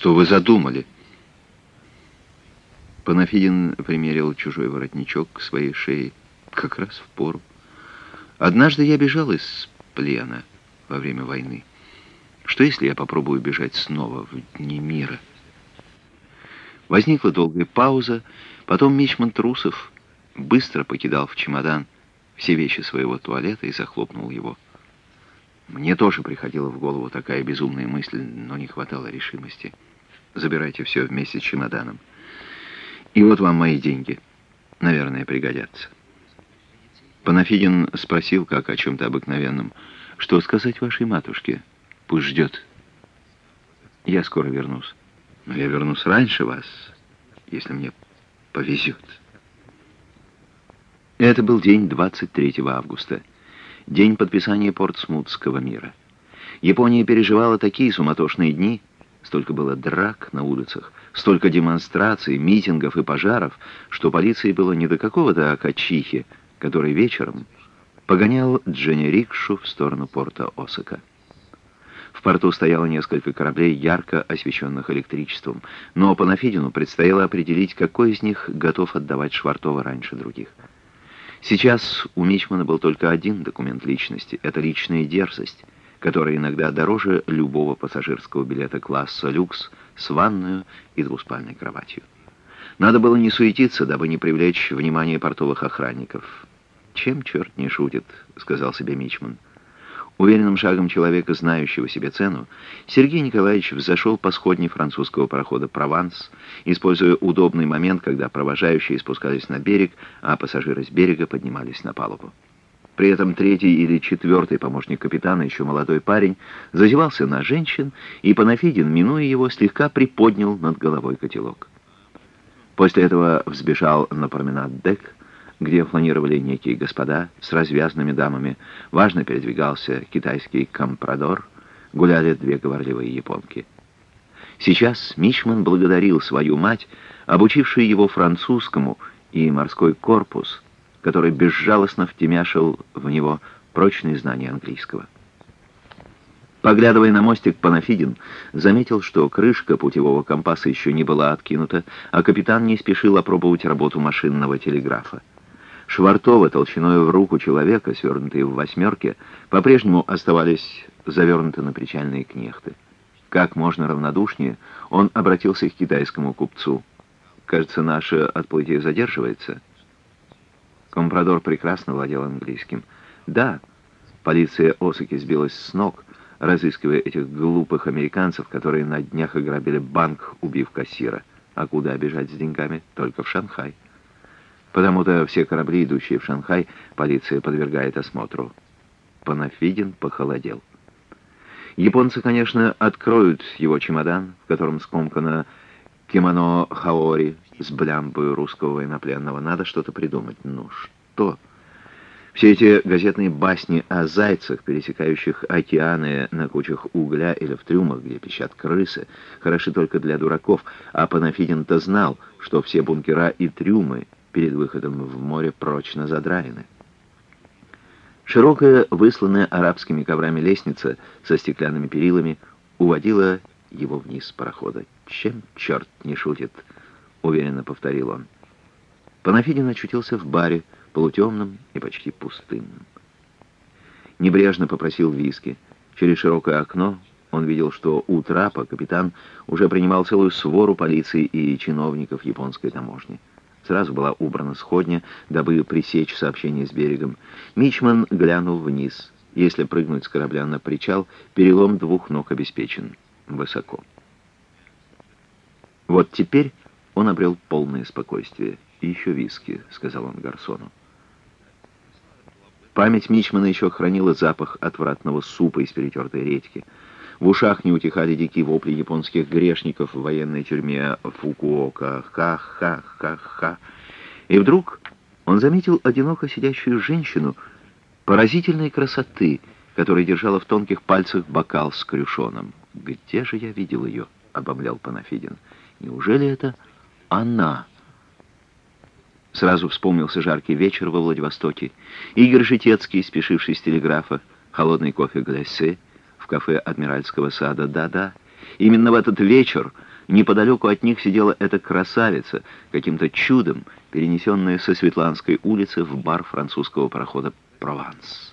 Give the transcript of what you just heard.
Что вы задумали? Панафидин примерил чужой воротничок к своей шее как раз в пору. Однажды я бежал из плена во время войны. Что, если я попробую бежать снова в дни мира? Возникла долгая пауза, потом Мичман Трусов быстро покидал в чемодан все вещи своего туалета и захлопнул его. Мне тоже приходила в голову такая безумная мысль, но не хватало решимости. Забирайте все вместе с чемоданом. И вот вам мои деньги. Наверное, пригодятся. Панафидин спросил, как о чем-то обыкновенном, что сказать вашей матушке. Пусть ждет. Я скоро вернусь. Но я вернусь раньше вас, если мне повезет. Это был день 23 августа день подписания Портсмутского мира. Япония переживала такие суматошные дни, столько было драк на улицах, столько демонстраций, митингов и пожаров, что полиции было не до какого-то Акачихи, который вечером погонял Дженни Рикшу в сторону порта Осака. В порту стояло несколько кораблей, ярко освещенных электричеством, но Панафидину предстояло определить, какой из них готов отдавать Швартова раньше других. Сейчас у Мичмана был только один документ личности — это личная дерзость, которая иногда дороже любого пассажирского билета класса «Люкс» с ванную и двуспальной кроватью. Надо было не суетиться, дабы не привлечь внимание портовых охранников. «Чем черт не шутит», — сказал себе Мичман. Уверенным шагом человека, знающего себе цену, Сергей Николаевич взошел по сходне французского парохода «Прованс», используя удобный момент, когда провожающие спускались на берег, а пассажиры с берега поднимались на палубу. При этом третий или четвертый помощник капитана, еще молодой парень, зазевался на женщин, и Панафидин, минуя его, слегка приподнял над головой котелок. После этого взбежал на променад дек, где фланировали некие господа с развязными дамами. Важно передвигался китайский компрадор, гуляли две говорливые японки. Сейчас Мичман благодарил свою мать, обучившую его французскому, и морской корпус, который безжалостно втемяшил в него прочные знания английского. Поглядывая на мостик, Панафидин заметил, что крышка путевого компаса еще не была откинута, а капитан не спешил опробовать работу машинного телеграфа. Швартова толщиной в руку человека, свернутые в восьмерке, по-прежнему оставались завернуты на причальные кнехты. Как можно равнодушнее, он обратился к китайскому купцу. «Кажется, наше отплытие задерживается». Компрадор прекрасно владел английским. «Да, полиция Осаки сбилась с ног, разыскивая этих глупых американцев, которые на днях ограбили банк, убив кассира. А куда бежать с деньгами? Только в Шанхай». Потому-то все корабли, идущие в Шанхай, полиция подвергает осмотру. Панафидин похолодел. Японцы, конечно, откроют его чемодан, в котором скомкано кимоно хаори с блямбою русского военнопленного. Надо что-то придумать. Ну что? Все эти газетные басни о зайцах, пересекающих океаны на кучах угля или в трюмах, где пищат крысы, хороши только для дураков, а Панафидин-то знал, что все бункера и трюмы — перед выходом в море прочно задраены. Широкая, высланная арабскими коврами лестница со стеклянными перилами уводила его вниз с парохода. «Чем черт не шутит?» — уверенно повторил он. Панафидин очутился в баре, полутемном и почти пустынном. Небрежно попросил виски. Через широкое окно он видел, что у трапа капитан уже принимал целую свору полиции и чиновников японской таможни. Сразу была убрана сходня, дабы пресечь сообщение с берегом. Мичман глянул вниз. Если прыгнуть с корабля на причал, перелом двух ног обеспечен. Высоко. Вот теперь он обрел полное спокойствие. «И еще виски», — сказал он Гарсону. Память Мичмана еще хранила запах отвратного супа из перетертой редьки. В ушах не утихали дикие вопли японских грешников в военной тюрьме Фукуока. Ха-ха-ха-ха. И вдруг он заметил одиноко сидящую женщину поразительной красоты, которая держала в тонких пальцах бокал с крюшоном. «Где же я видел ее?» — обомлял Панафидин. «Неужели это она?» Сразу вспомнился жаркий вечер во Владивостоке. Игорь Житецкий, спешивший с телеграфа, холодный кофе глясе — кафе Адмиральского сада. Да-да, именно в этот вечер Неподалеку от них сидела эта красавица, каким-то чудом перенесенная со Светланской улицы в бар французского парохода «Прованс».